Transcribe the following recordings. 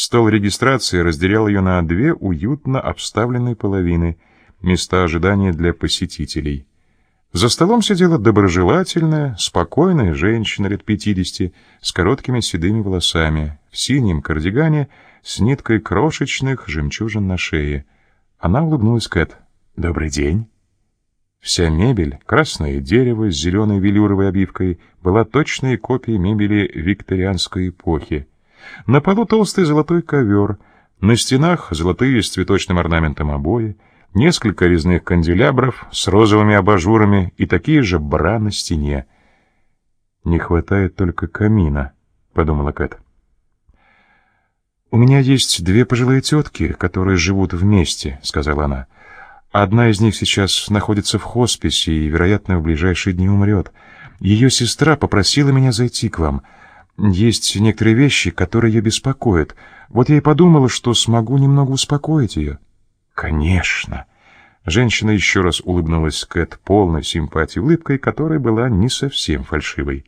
Стол регистрации разделял ее на две уютно обставленные половины, места ожидания для посетителей. За столом сидела доброжелательная, спокойная женщина лет пятидесяти с короткими седыми волосами, в синем кардигане с ниткой крошечных жемчужин на шее. Она улыбнулась Кэт. «Добрый день». Вся мебель, красное дерево с зеленой велюровой обивкой, была точной копией мебели викторианской эпохи. На полу толстый золотой ковер, на стенах золотые с цветочным орнаментом обои, несколько резных канделябров с розовыми абажурами и такие же бра на стене. «Не хватает только камина», — подумала Кэт. «У меня есть две пожилые тетки, которые живут вместе», — сказала она. Одна из них сейчас находится в хосписе и, вероятно, в ближайшие дни умрет. Ее сестра попросила меня зайти к вам. Есть некоторые вещи, которые ее беспокоят. Вот я и подумала, что смогу немного успокоить ее». «Конечно!» Женщина еще раз улыбнулась Кэт полной симпатией улыбкой, которая была не совсем фальшивой.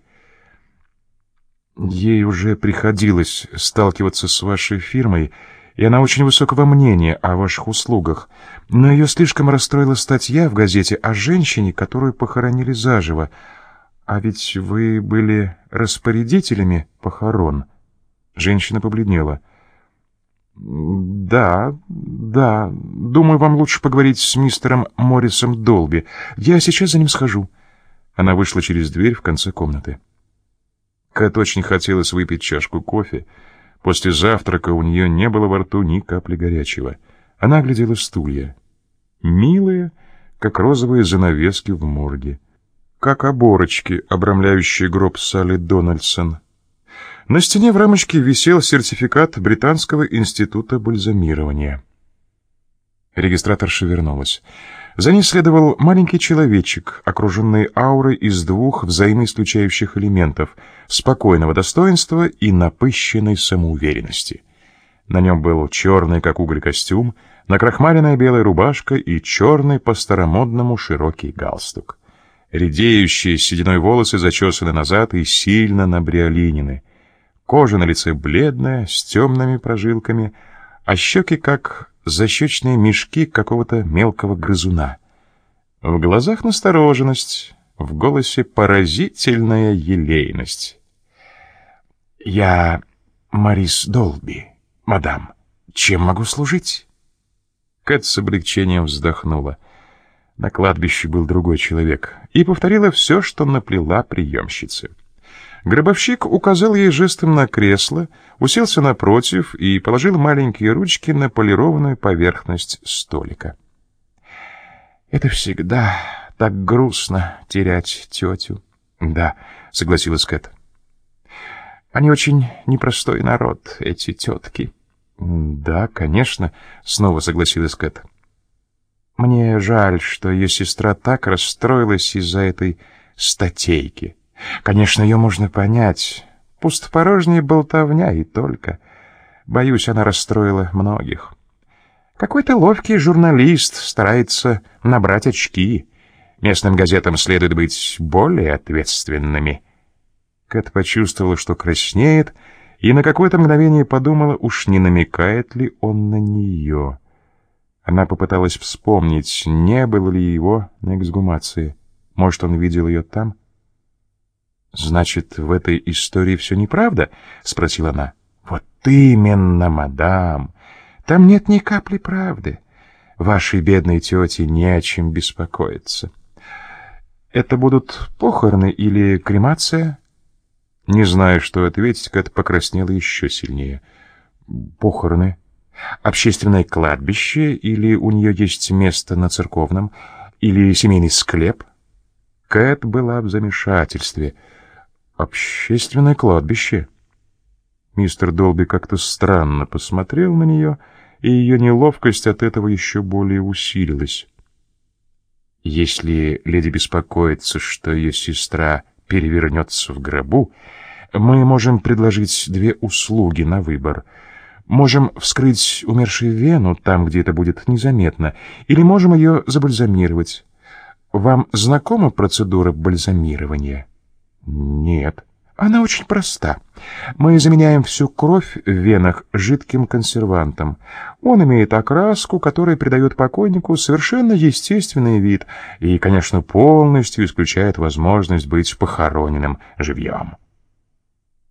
«Ей уже приходилось сталкиваться с вашей фирмой, и она очень высокого мнения о ваших услугах, но ее слишком расстроила статья в газете о женщине, которую похоронили заживо. А ведь вы были распорядителями похорон». Женщина побледнела. «Да, да. Думаю, вам лучше поговорить с мистером Моррисом Долби. Я сейчас за ним схожу». Она вышла через дверь в конце комнаты. Кэт очень хотелось выпить чашку кофе. После завтрака у нее не было во рту ни капли горячего. Она оглядела стулья. Милые, как розовые занавески в морге. Как оборочки, обрамляющие гроб Салли Дональдсон. На стене в рамочке висел сертификат Британского института бальзамирования. Регистраторша вернулась. За ней следовал маленький человечек, окруженный аурой из двух взаимоисключающих элементов — спокойного достоинства и напыщенной самоуверенности. На нем был черный, как уголь, костюм, накрахмаленная белая рубашка и черный по-старомодному широкий галстук. Редеющие сединой волосы зачесаны назад и сильно набриолинены — Кожа на лице бледная, с темными прожилками, а щеки как защечные мешки какого-то мелкого грызуна. В глазах настороженность, в голосе поразительная елейность. «Я Марис Долби, мадам. Чем могу служить?» Кэт с облегчением вздохнула. На кладбище был другой человек и повторила все, что наплела приемщица. Гробовщик указал ей жестом на кресло, уселся напротив и положил маленькие ручки на полированную поверхность столика. «Это всегда так грустно терять тетю». «Да», — согласилась Кэт. «Они очень непростой народ, эти тетки». «Да, конечно», — снова согласилась Кэт. «Мне жаль, что ее сестра так расстроилась из-за этой статейки». Конечно, ее можно понять. Пустопорожняя болтовня и только. Боюсь, она расстроила многих. Какой-то ловкий журналист старается набрать очки. Местным газетам следует быть более ответственными. Кэт почувствовала, что краснеет, и на какое-то мгновение подумала, уж не намекает ли он на нее. Она попыталась вспомнить, не было ли его на эксгумации. Может, он видел ее там? «Значит, в этой истории все неправда?» — спросила она. «Вот именно, мадам. Там нет ни капли правды. Вашей бедной тете не о чем беспокоиться. Это будут похороны или кремация?» Не знаю, что ответить, Кэт покраснела еще сильнее. «Похороны? Общественное кладбище? Или у нее есть место на церковном? Или семейный склеп?» Кэт была в замешательстве — общественное кладбище. Мистер Долби как-то странно посмотрел на нее, и ее неловкость от этого еще более усилилась. Если леди беспокоится, что ее сестра перевернется в гробу, мы можем предложить две услуги на выбор. Можем вскрыть умершую вену там, где это будет незаметно, или можем ее забальзамировать. Вам знакома процедура бальзамирования? Нет. Она очень проста. Мы заменяем всю кровь в венах жидким консервантом. Он имеет окраску, которая придает покойнику совершенно естественный вид и, конечно, полностью исключает возможность быть похороненным живьем.